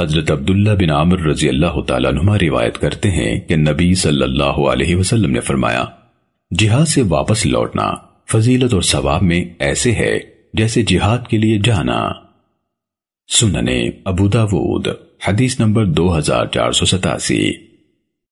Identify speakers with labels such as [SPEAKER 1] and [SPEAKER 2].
[SPEAKER 1] حضرت عبداللہ بن عامر رضی اللہ تعالیٰ نما روایت کرتے ہیں کہ نبی صلی اللہ علیہ وسلم نے فرمایا، جہاد سے واپس لوٹنا فضیلت اور ثواب میں ایسے ہے جیسے جہاد کے لیے جانا۔ سننے ابو داود، حدیث نمبر دو ہزار چار سو ستاسی۔